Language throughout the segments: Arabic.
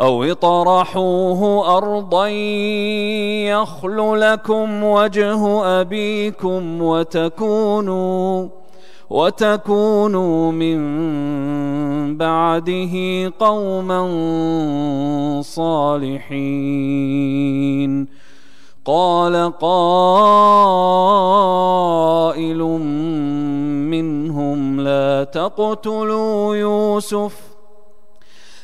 أو اطرحوه أرضا يخل لكم وجه أبيكم وتكونوا وتكونوا من بعده قوما صالحين. قال قائل منهم لا تقتلوا يوسف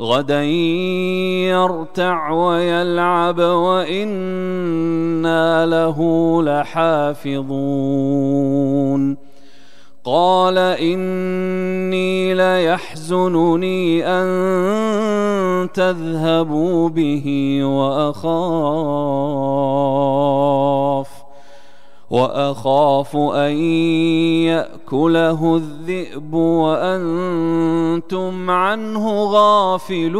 غدا يرتع ويلعب وإنا له لحافظون. قال إني ليحزنني أن تذهبوا به وأخاف وأخاف أن يأكله الذئب وأنتم عنه غافلون.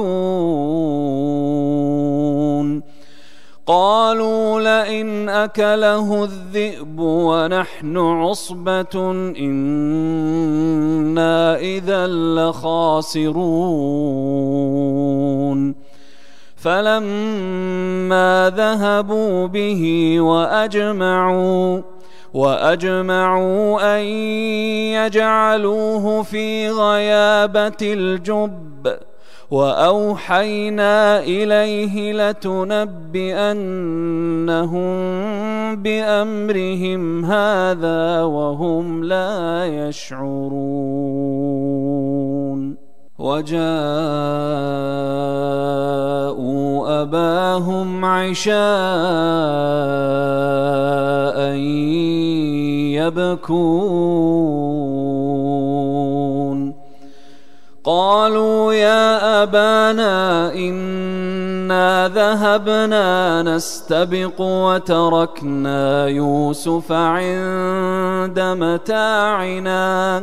قالوا لئن أكله الذئب ونحن عصبة إنا إذا لخاسرون. فلما ذهبوا به وأجمعوا وأجمعوا أن يجعلوه في غيابة الجب وأوحينا إليه لتنبئنهم بأمرهم هذا وهم لا يشعرون. وجاءوا أباهم عشاء يبكون. قالوا يا أبانا إنا ذهبنا نستبق وتركنا يوسف عند متاعنا.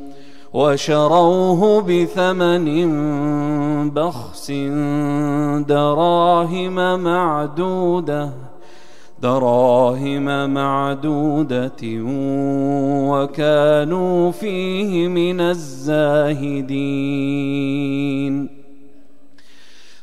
وشروه بثمن بخس دراهم معدودة دراهم معدودة وكانوا فيه من الزاهدين.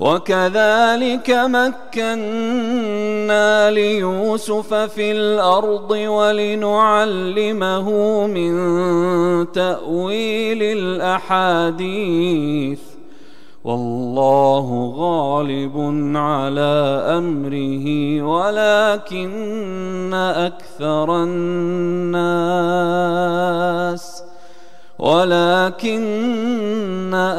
وكذلك مكنا ليوسف في الأرض ولنعلمه من تأويل الأحاديث. والله غالب على أمره ولكن أكثر الناس ولكن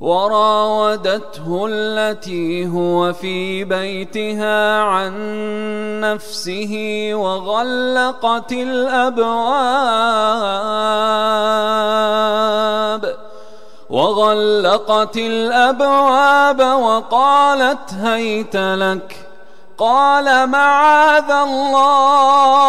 وراودته التي هو في بيتها عن نفسه وغلقت الأبواب وغلقت الأبواب وقالت هيت لك قال معاذ الله.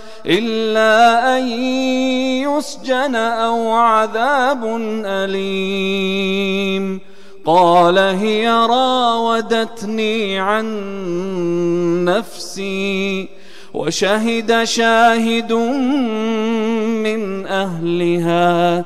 إلا أن يسجن أو عذاب أليم. قال هي راودتني عن نفسي وشهد شاهد من أهلها.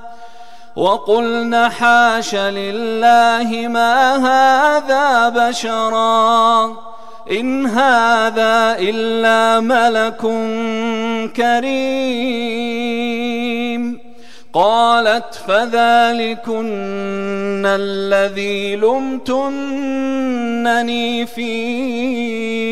وقلن حاش لله ما هذا بشرا إن هذا إلا ملك كريم. قالت فذلكن الذي لمتنني فيه.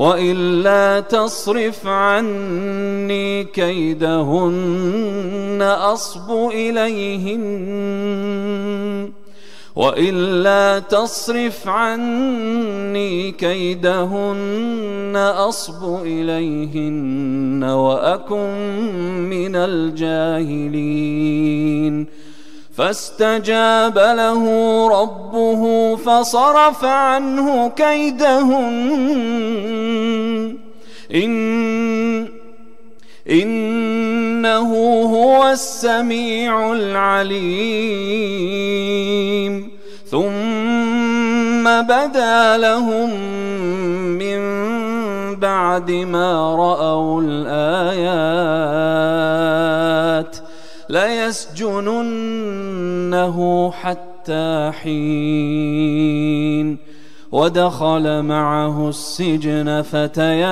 وإلا تصرف عني كيدهن أصب إليهن. وإلا تصرف عني كيدهن أصب إليهن وأكن من الجاهلين. فاستجاب له ربه فصرف عنه كيدهن. إن إنه هو السميع العليم. ثم بدا لهم من بعد ما رأوا الآيات. ليسجننه حتى حين ودخل معه السجن فتيان.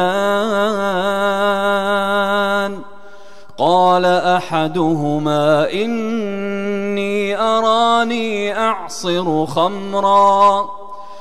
قال أحدهما إني أراني أعصر خمرا.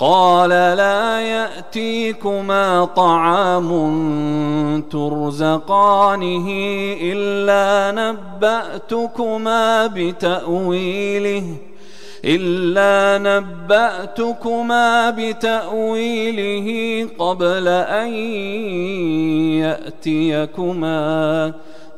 قال لا يأتيكما طعام ترزقانه إلا نبأتكما بتأويله إلا نبأتكما بتأويله قبل أن يأتيكما.